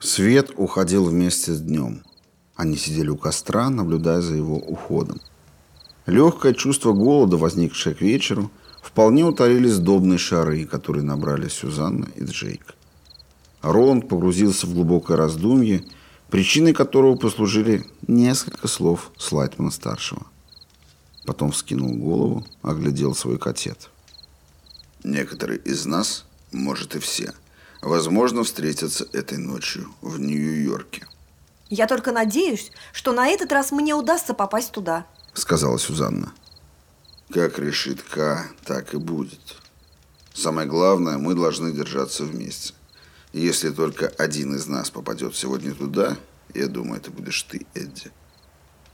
Свет уходил вместе с днем. Они сидели у костра, наблюдая за его уходом. Легкое чувство голода, возникшее к вечеру, вполне утолили сдобные шары, которые набрали Сюзанна и Джейк. Роланд погрузился в глубокое раздумье, причиной которого послужили несколько слов Слайтмана-старшего. Потом вскинул голову, оглядел свой котет. «Некоторые из нас, может и все, — возможно, встретятся этой ночью в Нью-Йорке. Я только надеюсь, что на этот раз мне удастся попасть туда, сказала Сюзанна. Как решит К, так и будет. Самое главное, мы должны держаться вместе. Если только один из нас попадет сегодня туда, я думаю, это будешь ты, Эдди.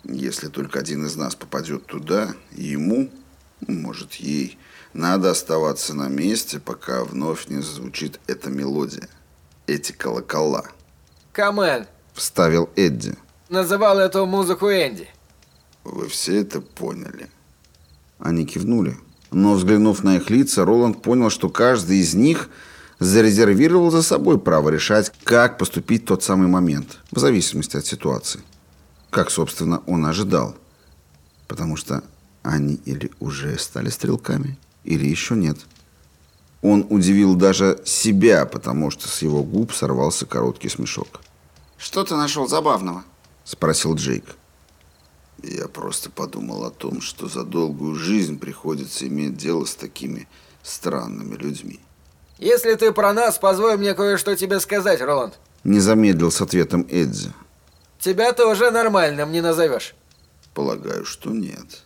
Если только один из нас попадет туда, ему, может, ей, надо оставаться на месте, пока вновь не зазвучит эта мелодия. Эти колокола. Камен. Вставил Эдди. Называл эту музыку Энди. Вы все это поняли? Они кивнули. Но, взглянув на их лица, Роланд понял, что каждый из них зарезервировал за собой право решать, как поступить в тот самый момент, в зависимости от ситуации. Как, собственно, он ожидал. Потому что они или уже стали стрелками, или еще нет. Он удивил даже себя, потому что с его губ сорвался короткий смешок. «Что ты нашел забавного?» – спросил Джейк. «Я просто подумал о том, что за долгую жизнь приходится иметь дело с такими странными людьми». «Если ты про нас, позволь мне кое-что тебе сказать, Роланд». Не замедлил с ответом Эдзи. «Тебя ты уже нормальным не назовешь». «Полагаю, что нет».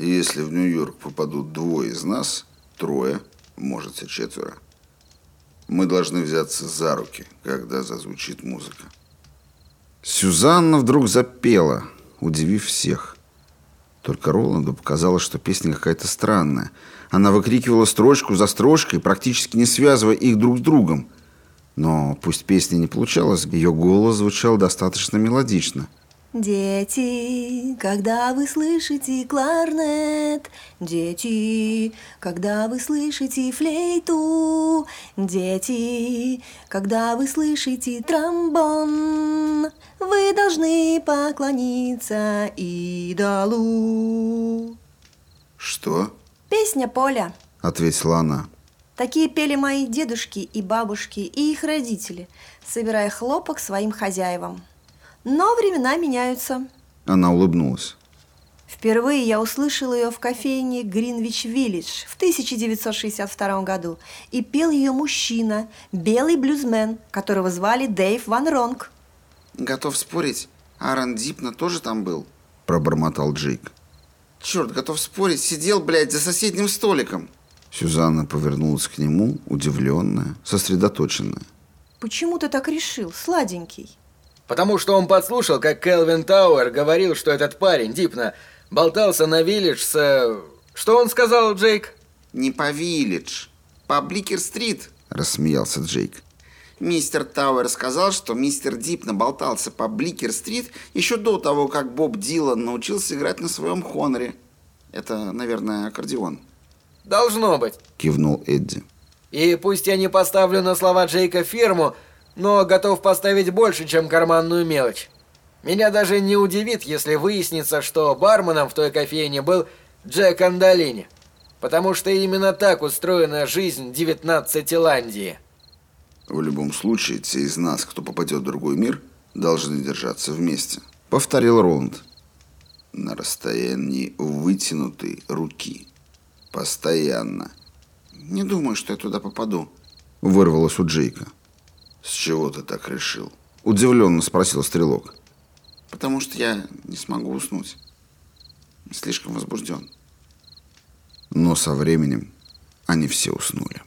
Если в Нью-Йорк попадут двое из нас, трое, может и четверо, мы должны взяться за руки, когда зазвучит музыка. Сюзанна вдруг запела, удивив всех. Только Роланду показалось, что песня какая-то странная. Она выкрикивала строчку за строчкой, практически не связывая их друг с другом. Но пусть песня не получалась, ее голос звучал достаточно мелодично – Дети, когда вы слышите кларнет, Дети, когда вы слышите флейту, Дети, когда вы слышите тромбон, Вы должны поклониться идолу. Что? Песня Поля, ответила она. Такие пели мои дедушки и бабушки и их родители, собирая хлопок своим хозяевам. Но времена меняются. Она улыбнулась. Впервые я услышала ее в кофейне Гринвич Виллидж в 1962 году. И пел ее мужчина, белый блюзмен, которого звали Дэйв Ван Ронг. Готов спорить, Аарон Дипна тоже там был? Пробормотал Джейк. Черт, готов спорить, сидел, блядь, за соседним столиком. Сюзанна повернулась к нему, удивленная, сосредоточенная. Почему ты так решил, сладенький? Потому что он подслушал, как Келвин Тауэр говорил, что этот парень, Дипна, болтался на Виллидж с... Что он сказал, Джейк? Не по Виллидж, по Бликер-стрит, рассмеялся Джейк. Мистер Тауэр сказал, что мистер Дипна болтался по Бликер-стрит еще до того, как Боб Дилан научился играть на своем Hohner е. Это, наверное, аккордеон. Должно быть, кивнул Эдди. И пусть я не поставлю на слова Джейка фирму, но готов поставить больше, чем карманную мелочь. Меня даже не удивит, если выяснится, что барменом в той кофейне был Джек Андолини. Потому что именно так устроена жизнь 19 Ландии. В любом случае, те из нас, кто попадет в другой мир, должны держаться вместе. Повторил Роланд. На расстоянии вытянутой руки. Постоянно. Не думаю, что я туда попаду. Вырвалось у Джейка. «С чего ты так решил?» Удивленно спросил Стрелок. «Потому что я не смогу уснуть. Слишком возбужден». Но со временем они все уснули.